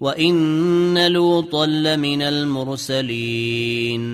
وان لوطا لمن المرسلين